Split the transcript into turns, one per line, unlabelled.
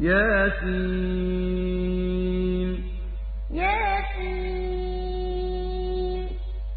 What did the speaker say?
ياسين.
ياسين.